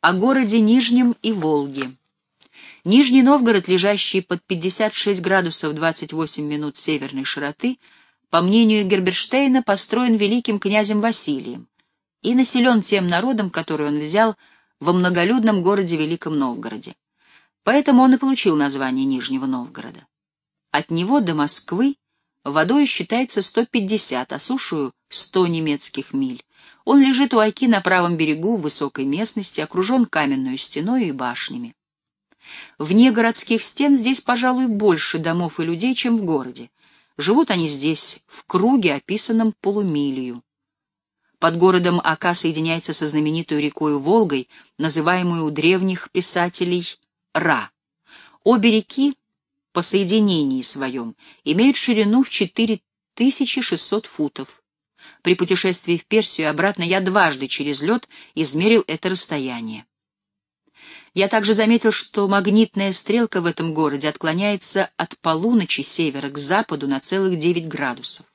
о городе Нижнем и Волге. Нижний Новгород, лежащий под 56 градусов 28 минут северной широты, по мнению Герберштейна, построен великим князем Василием и населен тем народом, который он взял во многолюдном городе Великом Новгороде. Поэтому он и получил название Нижнего Новгорода. От него до Москвы водой считается 150, а сушою — 100 немецких миль. Он лежит у Оки на правом берегу в высокой местности, окружен каменной стеной и башнями. Вне городских стен здесь, пожалуй, больше домов и людей, чем в городе. Живут они здесь в круге, описанном полумилью. Под городом Ака соединяется со знаменитой рекой Волгой, называемой у древних писателей Ра. Обе реки по соединении своем имеют ширину в 4600 футов. При путешествии в Персию и обратно я дважды через лед измерил это расстояние. Я также заметил, что магнитная стрелка в этом городе отклоняется от полуночи севера к западу на целых 9 градусов.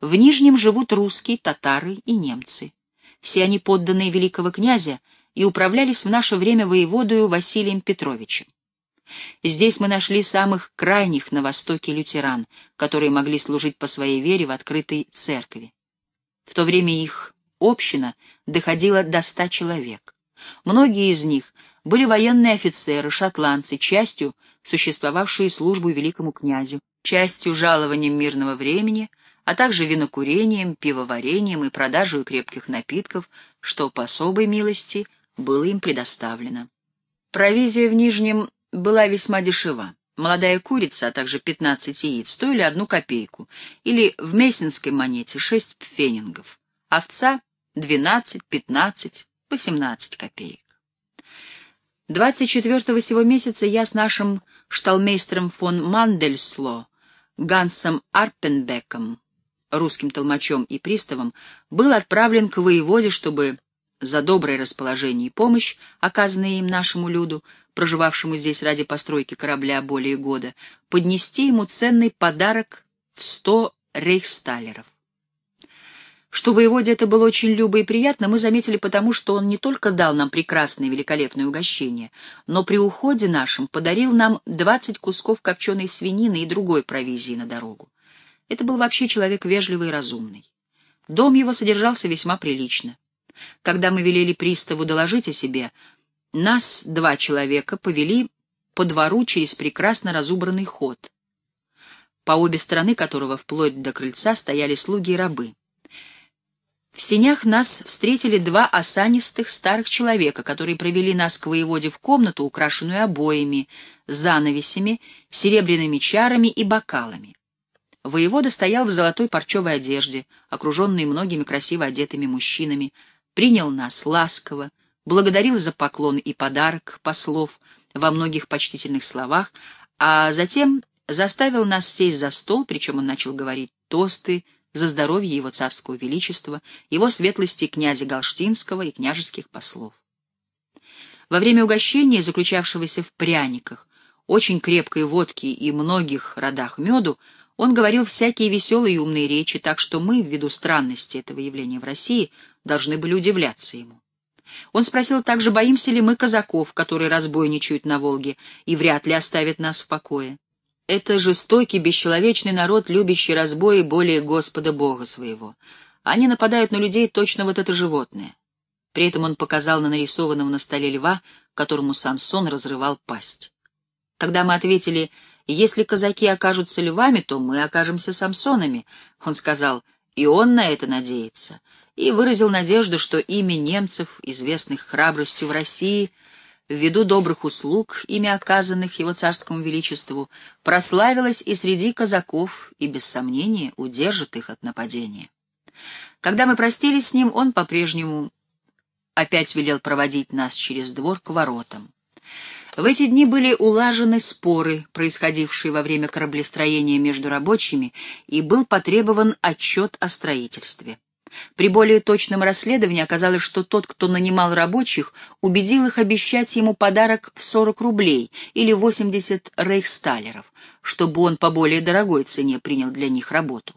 В Нижнем живут русские, татары и немцы. Все они подданные великого князя и управлялись в наше время воеводою Василием Петровичем. Здесь мы нашли самых крайних на востоке лютеран, которые могли служить по своей вере в открытой церкви. В то время их община доходила до ста человек. Многие из них были военные офицеры, шотландцы, частью существовавшие службу великому князю, частью жалованием мирного времени, а также винокурением, пивоварением и продажей крепких напитков, что по особой милости было им предоставлено. Провизия в Нижнем была весьма дешева. Молодая курица, а также 15 яиц стоили одну копейку, или в мессинской монете 6 пфенингов. Овца — 12, 15, 18 копеек. 24 сего месяца я с нашим шталмейстером фон Мандельсло, Гансом Арпенбеком, русским толмачом и приставом, был отправлен к воеводе, чтобы за доброе расположение и помощь, оказанные им нашему люду, проживавшему здесь ради постройки корабля более года, поднести ему ценный подарок в сто рейхсталеров. Что воеводе это было очень любо и приятно, мы заметили потому, что он не только дал нам прекрасное великолепное угощение, но при уходе нашем подарил нам двадцать кусков копченой свинины и другой провизии на дорогу. Это был вообще человек вежливый и разумный. Дом его содержался весьма прилично. Когда мы велели приставу доложить о себе, нас, два человека, повели по двору через прекрасно разубранный ход, по обе стороны которого вплоть до крыльца стояли слуги и рабы. В сенях нас встретили два осанистых старых человека, которые провели нас к воеводе в комнату, украшенную обоями, занавесями, серебряными чарами и бокалами. Воевода стоял в золотой парчевой одежде, окруженный многими красиво одетыми мужчинами, принял нас ласково, благодарил за поклон и подарок послов во многих почтительных словах, а затем заставил нас сесть за стол, причем он начал говорить тосты, за здоровье его царского величества, его светлости князя Галштинского и княжеских послов. Во время угощения, заключавшегося в пряниках, очень крепкой водки и многих родах меду, он говорил всякие веселые и умные речи, так что мы, ввиду странности этого явления в России, должны были удивляться ему. Он спросил также, боимся ли мы казаков, которые разбойничают на Волге, и вряд ли оставят нас в покое. Это жестокий, бесчеловечный народ, любящий разбои более Господа Бога своего. Они нападают на людей точно вот это животное. При этом он показал на нарисованного на столе льва, которому Самсон разрывал пасть. Когда мы ответили, если казаки окажутся львами, то мы окажемся Самсонами, он сказал, и он на это надеется, и выразил надежду, что имя немцев, известных храбростью в России, — ввиду добрых услуг, ими оказанных его царскому величеству, прославилась и среди казаков, и, без сомнения, удержит их от нападения. Когда мы простились с ним, он по-прежнему опять велел проводить нас через двор к воротам. В эти дни были улажены споры, происходившие во время кораблестроения между рабочими, и был потребован отчет о строительстве. При более точном расследовании оказалось, что тот, кто нанимал рабочих, убедил их обещать ему подарок в 40 рублей или 80 рейхсталеров, чтобы он по более дорогой цене принял для них работу.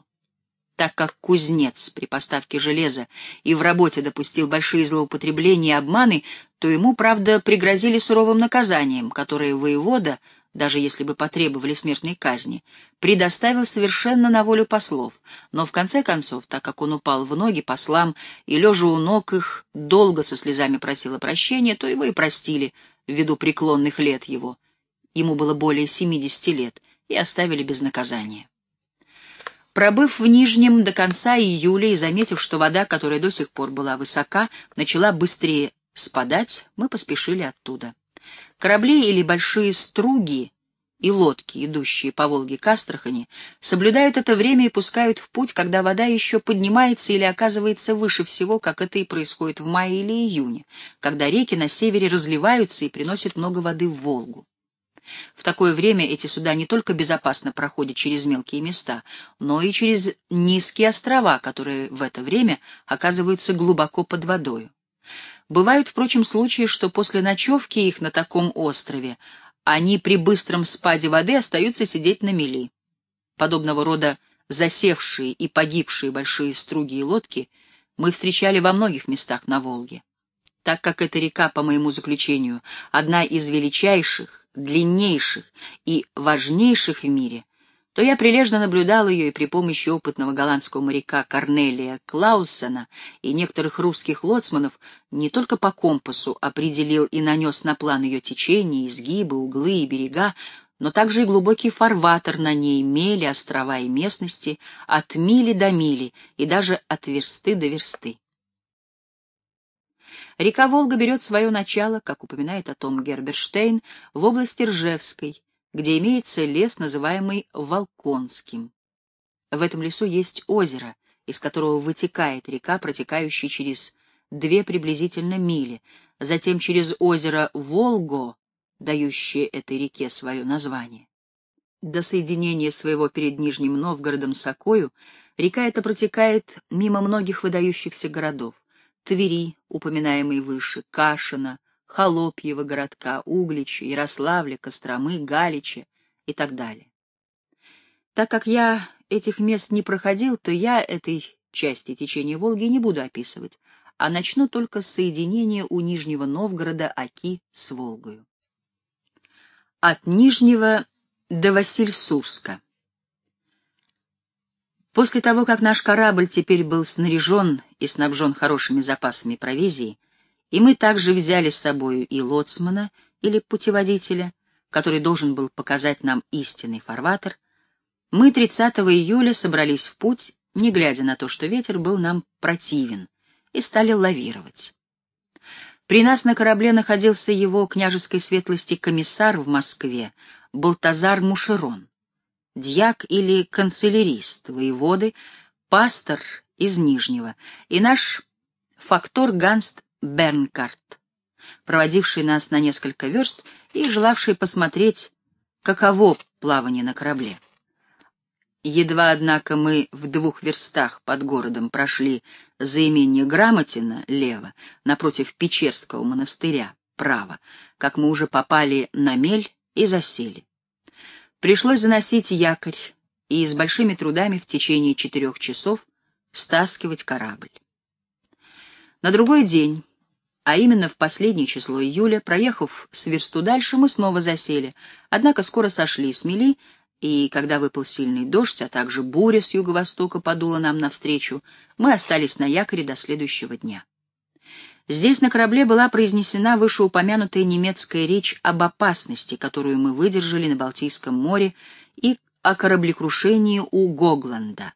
так как кузнец при поставке железа и в работе допустил большие злоупотребления и обманы, то ему, правда, пригрозили суровым наказанием, которое воевода, даже если бы потребовали смертной казни, предоставил совершенно на волю послов, но в конце концов, так как он упал в ноги послам и, лежа у ног их, долго со слезами просил прощения, то его и простили ввиду преклонных лет его. Ему было более семидесяти лет, и оставили без наказания. Пробыв в Нижнем до конца июля и заметив, что вода, которая до сих пор была высока, начала быстрее спадать, мы поспешили оттуда. Корабли или большие струги и лодки, идущие по Волге к Астрахани, соблюдают это время и пускают в путь, когда вода еще поднимается или оказывается выше всего, как это и происходит в мае или июне, когда реки на севере разливаются и приносят много воды в Волгу. В такое время эти суда не только безопасно проходят через мелкие места, но и через низкие острова, которые в это время оказываются глубоко под водою. Бывают, впрочем, случаи, что после ночевки их на таком острове они при быстром спаде воды остаются сидеть на мели. Подобного рода засевшие и погибшие большие струги и лодки мы встречали во многих местах на Волге. Так как эта река, по моему заключению, одна из величайших, длиннейших и важнейших в мире, то я прилежно наблюдал ее и при помощи опытного голландского моряка Корнелия Клаусена и некоторых русских лоцманов не только по компасу определил и нанес на план ее течение, изгибы, углы и берега, но также и глубокий фарватер на ней, мели, острова и местности, от мили до мили и даже от версты до версты. Река Волга берет свое начало, как упоминает о том Герберштейн, в области Ржевской, где имеется лес, называемый Волконским. В этом лесу есть озеро, из которого вытекает река, протекающая через две приблизительно мили, затем через озеро Волго, дающее этой реке свое название. До соединения своего перед Нижним Новгородом с Окою река эта протекает мимо многих выдающихся городов. Твери, упоминаемые выше, Кашина, Холопьева городка, Углича, Ярославля, Костромы, Галича и так далее. Так как я этих мест не проходил, то я этой части течения Волги не буду описывать, а начну только с соединения у Нижнего Новгорода Оки с Волгою. От Нижнего до Васильсурска. После того, как наш корабль теперь был снаряжен и снабжен хорошими запасами провизии, и мы также взяли с собою и лоцмана или путеводителя, который должен был показать нам истинный фарватер, мы 30 июля собрались в путь, не глядя на то, что ветер был нам противен, и стали лавировать. При нас на корабле находился его княжеской светлости комиссар в Москве, Балтазар Мушерон дьяк или канцелярист воеводы, пастор из Нижнего, и наш фактор Ганст Бернкарт, проводивший нас на несколько верст и желавший посмотреть, каково плавание на корабле. Едва, однако, мы в двух верстах под городом прошли за имение Грамотина, лево, напротив Печерского монастыря, право, как мы уже попали на мель и засели. Пришлось заносить якорь и с большими трудами в течение четырех часов стаскивать корабль. На другой день, а именно в последнее число июля, проехав с версту дальше, мы снова засели, однако скоро сошли с мели, и когда выпал сильный дождь, а также буря с юго-востока подула нам навстречу, мы остались на якоре до следующего дня. Здесь на корабле была произнесена вышеупомянутая немецкая речь об опасности, которую мы выдержали на Балтийском море, и о кораблекрушении у Гогланда.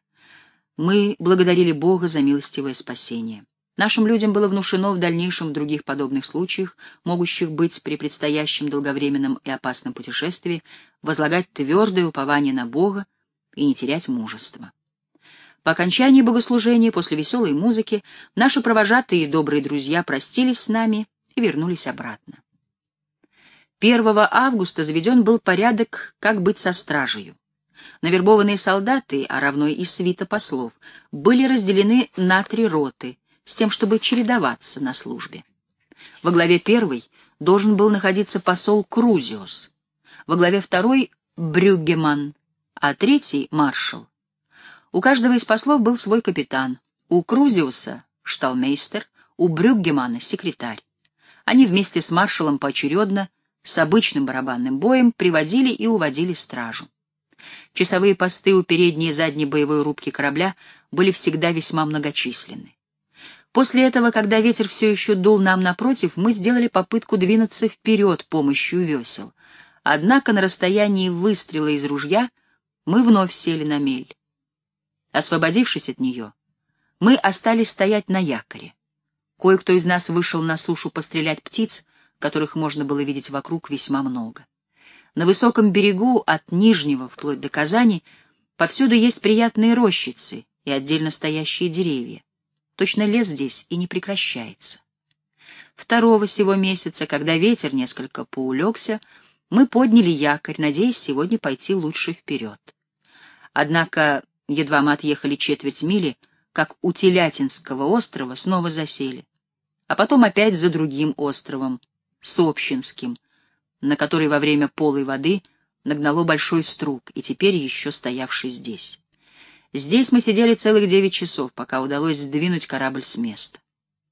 Мы благодарили Бога за милостивое спасение. Нашим людям было внушено в дальнейшем в других подобных случаях, могущих быть при предстоящем долговременном и опасном путешествии, возлагать твердое упование на Бога и не терять мужества. По окончании богослужения, после веселой музыки, наши провожатые и добрые друзья простились с нами и вернулись обратно. 1 августа заведен был порядок, как быть со стражей. Навербованные солдаты, а равно и свита послов, были разделены на три роты, с тем, чтобы чередоваться на службе. Во главе первой должен был находиться посол Крузиус, во главе второй — Брюггеман, а третий — маршал. У каждого из послов был свой капитан. У Крузиуса — шталмейстер, у Брюггемана — секретарь. Они вместе с маршалом поочередно, с обычным барабанным боем, приводили и уводили стражу. Часовые посты у передней и задней боевой рубки корабля были всегда весьма многочисленны. После этого, когда ветер все еще дул нам напротив, мы сделали попытку двинуться вперед помощью весел. Однако на расстоянии выстрела из ружья мы вновь сели на мель. Освободившись от нее, мы остались стоять на якоре. Кое-кто из нас вышел на сушу пострелять птиц, которых можно было видеть вокруг весьма много. На высоком берегу от Нижнего вплоть до Казани повсюду есть приятные рощицы и отдельно стоящие деревья. Точно лес здесь и не прекращается. Второго сего месяца, когда ветер несколько поулегся, мы подняли якорь, надеясь сегодня пойти лучше вперед. Однако, едва мы отъехали четверть мили, как у Телятинского острова снова засели, а потом опять за другим островом, Собщинским, на который во время полой воды нагнало большой струк и теперь еще стоявший здесь. Здесь мы сидели целых девять часов, пока удалось сдвинуть корабль с места.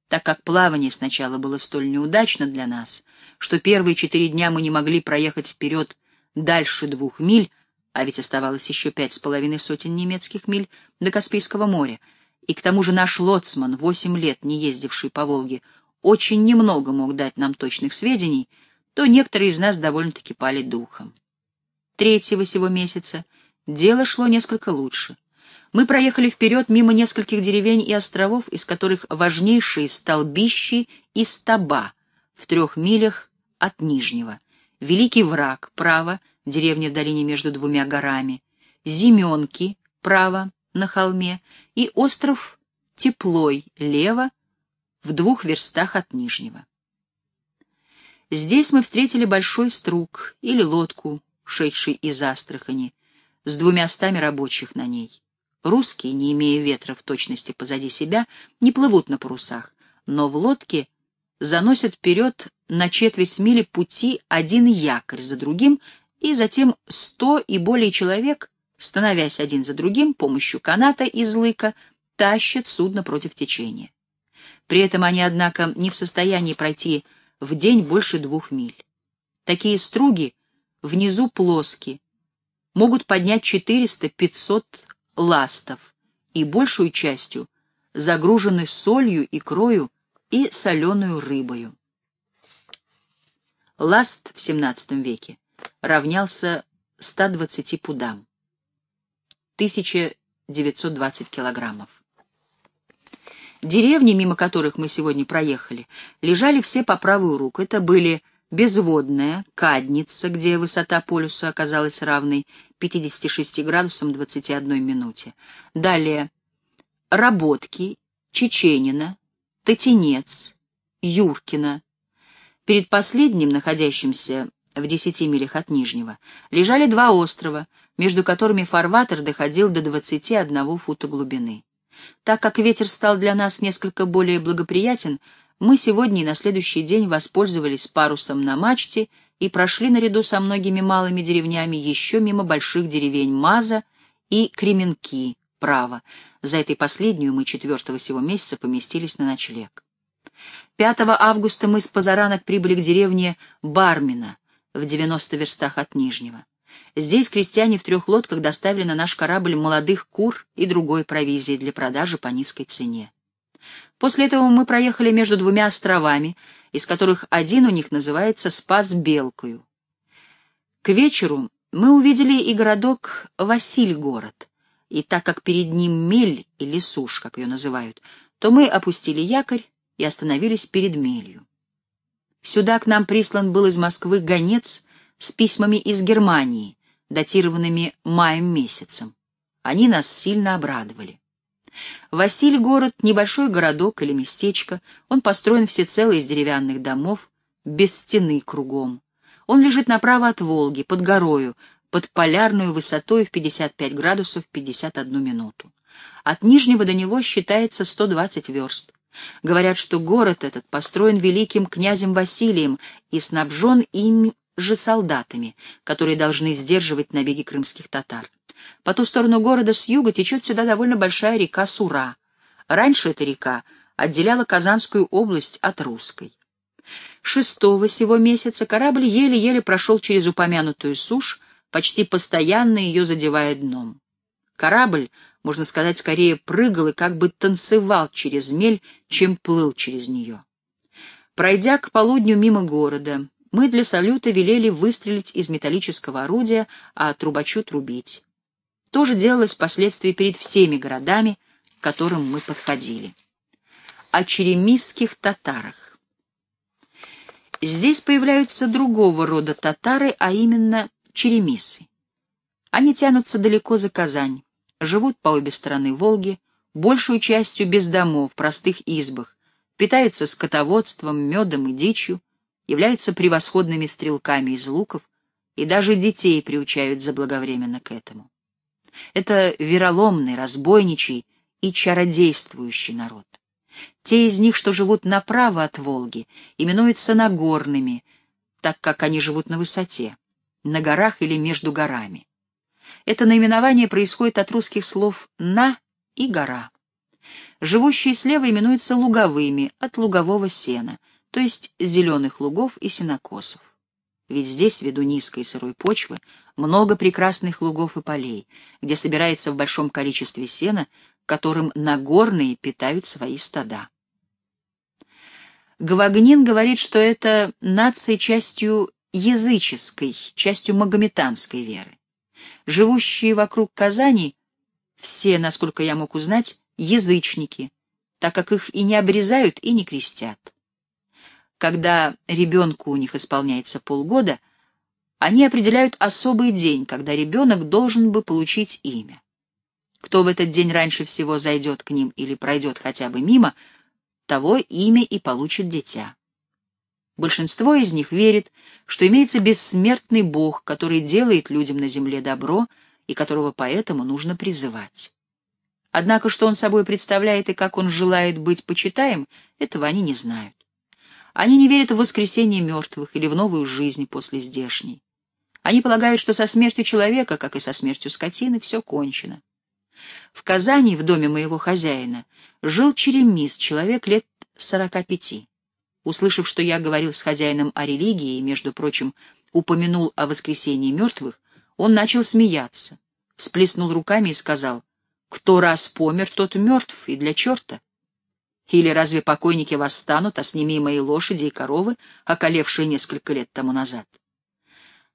Так как плавание сначала было столь неудачно для нас, что первые четыре дня мы не могли проехать вперед дальше двух миль, а ведь оставалось еще пять с половиной сотен немецких миль до Каспийского моря, и к тому же наш лоцман, восемь лет не ездивший по Волге, очень немного мог дать нам точных сведений, то некоторые из нас довольно-таки пали духом. Третьего сего месяца дело шло несколько лучше. Мы проехали вперед мимо нескольких деревень и островов, из которых важнейшие столбищи и стаба в трех милях от Нижнего. Великий враг, право, деревня в долине между двумя горами, Зименки, право, на холме, и остров Теплой, лево, в двух верстах от Нижнего. Здесь мы встретили большой струк или лодку, шедший из Астрахани, с двумя стами рабочих на ней. Русские, не имея ветра в точности позади себя, не плывут на парусах, но в лодке заносят вперед на четверть мили пути один якорь за другим, и затем сто и более человек, становясь один за другим, помощью каната из лыка, тащат судно против течения. При этом они, однако, не в состоянии пройти в день больше двух миль. Такие струги внизу плоские, могут поднять 400-500 ластов и большую частью загружены солью, икрою и соленую рыбою. Ласт в XVII веке равнялся 120 пудам, 1920 килограммов. Деревни, мимо которых мы сегодня проехали, лежали все по правую руку. Это были Безводная, Кадница, где высота полюса оказалась равной 56 градусам 21 минуте. Далее Работки, Чеченина, Татинец, Юркина. Перед последним, находящимся в десяти милях от Нижнего, лежали два острова, между которыми фарватер доходил до 21 фута глубины. Так как ветер стал для нас несколько более благоприятен, мы сегодня и на следующий день воспользовались парусом на мачте и прошли наряду со многими малыми деревнями еще мимо больших деревень Маза и Кременки, право. За этой последнюю мы четвертого сего месяца поместились на ночлег. 5 августа мы с позаранок прибыли к деревне Бармина в 90 верстах от Нижнего. Здесь крестьяне в трех лодках доставили на наш корабль молодых кур и другой провизии для продажи по низкой цене. После этого мы проехали между двумя островами, из которых один у них называется Спас-Белкою. К вечеру мы увидели и городок Василь-город, и так как перед ним мель или сушь, как ее называют, то мы опустили якорь и остановились перед мелью. Сюда к нам прислан был из Москвы гонец с письмами из Германии, датированными маем месяцем. Они нас сильно обрадовали. Василь город — небольшой городок или местечко. Он построен всецело из деревянных домов, без стены кругом. Он лежит направо от Волги, под горою, под полярную высотой в 55 градусов 51 минуту. От Нижнего до него считается 120 верст. Говорят, что город этот построен великим князем Василием и снабжен им же солдатами, которые должны сдерживать набеги крымских татар. По ту сторону города с юга течет сюда довольно большая река Сура. Раньше эта река отделяла Казанскую область от Русской. Шестого сего месяца корабль еле-еле прошел через упомянутую сушь, почти постоянно ее задевая дном. Корабль, можно сказать, скорее прыгал и как бы танцевал через мель, чем плыл через нее. Пройдя к полудню мимо города, мы для салюта велели выстрелить из металлического орудия, а трубачу трубить. То же делалось впоследствии перед всеми городами, к которым мы подходили. О черемисских татарах. Здесь появляются другого рода татары, а именно черемисы. Они тянутся далеко за Казань, живут по обе стороны Волги, большую частью без домов, простых избах, питаются скотоводством, медом и дичью, являются превосходными стрелками из луков и даже детей приучают заблаговременно к этому. Это вероломный, разбойничий и чародействующий народ. Те из них, что живут направо от Волги, именуются Нагорными, так как они живут на высоте, на горах или между горами. Это наименование происходит от русских слов «на» и «гора». Живущие слева именуются луговыми, от лугового сена, то есть зеленых лугов и сенокосов. Ведь здесь, ввиду низкой сырой почвы, много прекрасных лугов и полей, где собирается в большом количестве сена, которым нагорные питают свои стада. Гавагнин говорит, что это нация частью языческой, частью магометанской веры. Живущие вокруг Казани, все, насколько я мог узнать, язычники, так как их и не обрезают, и не крестят. Когда ребенку у них исполняется полгода, они определяют особый день, когда ребенок должен бы получить имя. Кто в этот день раньше всего зайдет к ним или пройдет хотя бы мимо, того имя и получит дитя. Большинство из них верит, что имеется бессмертный Бог, который делает людям на земле добро и которого поэтому нужно призывать. Однако, что он собой представляет и как он желает быть почитаем, этого они не знают. Они не верят в воскресение мертвых или в новую жизнь после здешней. Они полагают, что со смертью человека, как и со смертью скотины, все кончено. В Казани, в доме моего хозяина, жил черемис, человек лет сорока пяти. Услышав, что я говорил с хозяином о религии и, между прочим, упомянул о воскресении мертвых, он начал смеяться, всплеснул руками и сказал — кто раз помер, тот мертв, и для черта. Или разве покойники восстанут, а с ними и мои лошади и коровы, околевшие несколько лет тому назад?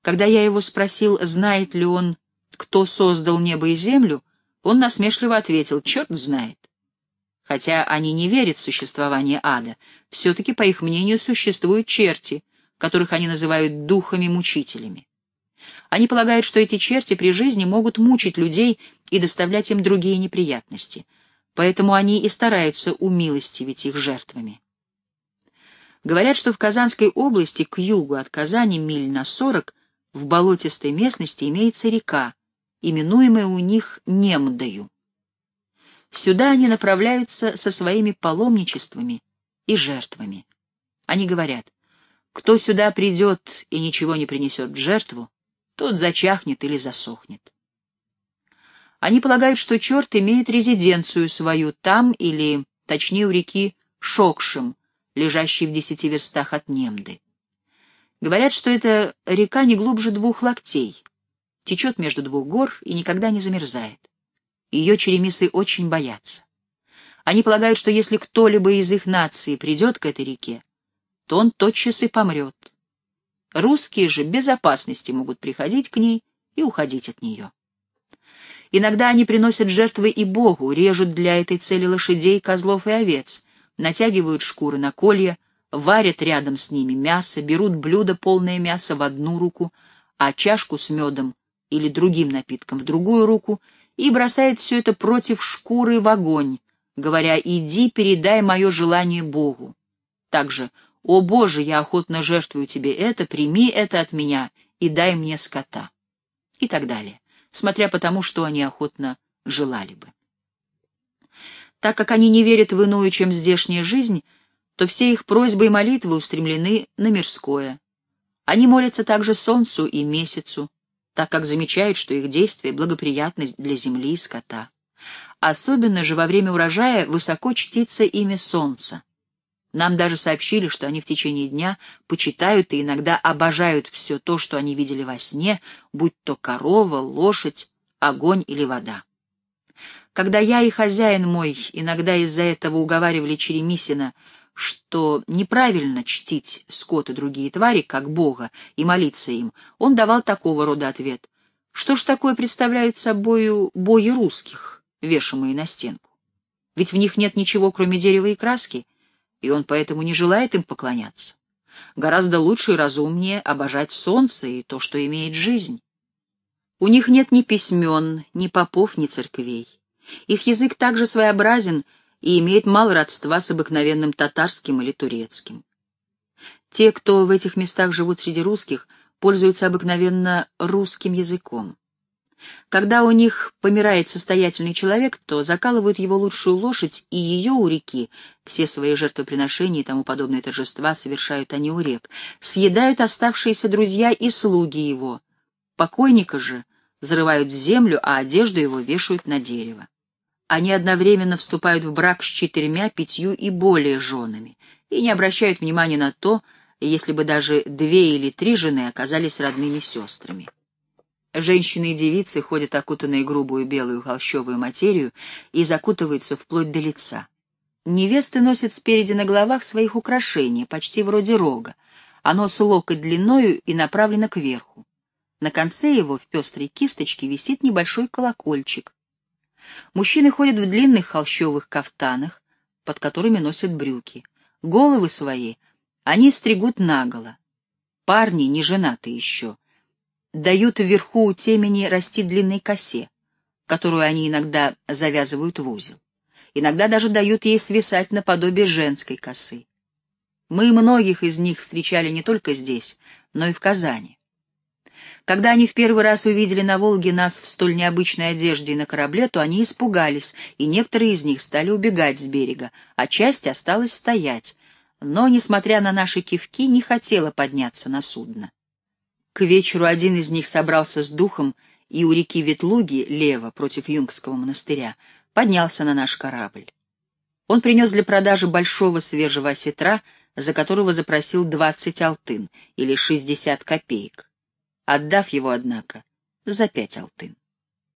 Когда я его спросил, знает ли он, кто создал небо и землю, он насмешливо ответил, черт знает. Хотя они не верят в существование ада, все-таки, по их мнению, существуют черти, которых они называют духами-мучителями. Они полагают, что эти черти при жизни могут мучить людей и доставлять им другие неприятности, поэтому они и стараются умилостивить их жертвами. Говорят, что в Казанской области к югу от Казани миль на сорок в болотистой местности имеется река, именуемая у них Немдою. Сюда они направляются со своими паломничествами и жертвами. Они говорят, кто сюда придет и ничего не принесет в жертву, тот зачахнет или засохнет. Они полагают, что черт имеет резиденцию свою там или, точнее, у реки Шокшем, лежащей в десяти верстах от Немды. Говорят, что эта река не глубже двух локтей, течет между двух гор и никогда не замерзает. Ее черемисы очень боятся. Они полагают, что если кто-либо из их нации придет к этой реке, то он тотчас и помрет, Русские же без опасности могут приходить к ней и уходить от нее. Иногда они приносят жертвы и Богу, режут для этой цели лошадей, козлов и овец, натягивают шкуры на колья, варят рядом с ними мясо, берут блюдо, полное мясо, в одну руку, а чашку с медом или другим напитком в другую руку и бросает все это против шкуры в огонь, говоря «иди, передай мое желание Богу». Также «О Боже, я охотно жертвую тебе это, прими это от меня и дай мне скота» и так далее, смотря по тому, что они охотно желали бы. Так как они не верят в иную, чем здешняя жизнь, то все их просьбы и молитвы устремлены на мирское. Они молятся также солнцу и месяцу, так как замечают, что их действия благоприятны для земли и скота. Особенно же во время урожая высоко чтится имя солнца. Нам даже сообщили, что они в течение дня почитают и иногда обожают все то, что они видели во сне, будь то корова, лошадь, огонь или вода. Когда я и хозяин мой иногда из-за этого уговаривали Черемисина, что неправильно чтить скот и другие твари, как Бога, и молиться им, он давал такого рода ответ. Что ж такое представляют собою бои русских, вешаемые на стенку? Ведь в них нет ничего, кроме дерева и краски — и он поэтому не желает им поклоняться. Гораздо лучше и разумнее обожать солнце и то, что имеет жизнь. У них нет ни письмен, ни попов, ни церквей. Их язык также своеобразен и имеет мало родства с обыкновенным татарским или турецким. Те, кто в этих местах живут среди русских, пользуются обыкновенно русским языком. Когда у них помирает состоятельный человек, то закалывают его лучшую лошадь, и ее у реки, все свои жертвоприношения и тому подобные торжества совершают они у рек, съедают оставшиеся друзья и слуги его. Покойника же зарывают в землю, а одежду его вешают на дерево. Они одновременно вступают в брак с четырьмя, пятью и более женами, и не обращают внимания на то, если бы даже две или три жены оказались родными сестрами. Женщины и девицы ходят окутанные грубую белую холщовую материю и закутываются вплоть до лица. Невесты носят спереди на головах своих украшения, почти вроде рога. Оно с локоть длиною и направлено кверху. На конце его в пестрой кисточке висит небольшой колокольчик. Мужчины ходят в длинных холщовых кафтанах, под которыми носят брюки. Головы свои они стригут наголо. Парни, не женаты еще, дают вверху у темени расти длинной косе, которую они иногда завязывают в узел. Иногда даже дают ей свисать наподобие женской косы. Мы многих из них встречали не только здесь, но и в Казани. Когда они в первый раз увидели на Волге нас в столь необычной одежде и на корабле, то они испугались, и некоторые из них стали убегать с берега, а часть осталась стоять, но, несмотря на наши кивки, не хотела подняться на судно. К вечеру один из них собрался с духом и у реки Ветлуги, лево, против Юнгского монастыря, поднялся на наш корабль. Он принес для продажи большого свежего осетра, за которого запросил двадцать алтын, или шестьдесят копеек, отдав его, однако, за пять алтын.